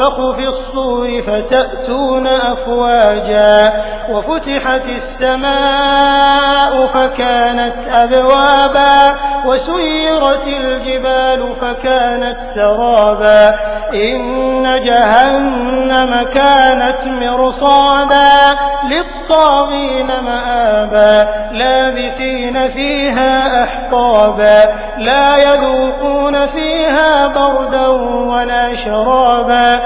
ينفق في الصور فتأتون أفواجا وفتحت السماء فكانت أبوابا وسيرت الجبال فكانت سرابا إن جهنم كانت مرصادا للطاغين مآبا لابثين فيها أحقابا لا يذوقون فيها بردا ولا شرابا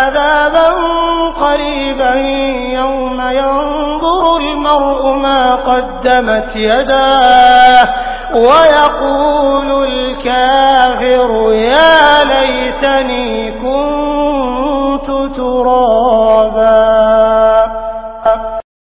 عذابا قريبا يوم ينظر المرء ما قدمت يداه ويقول الكافر يا لي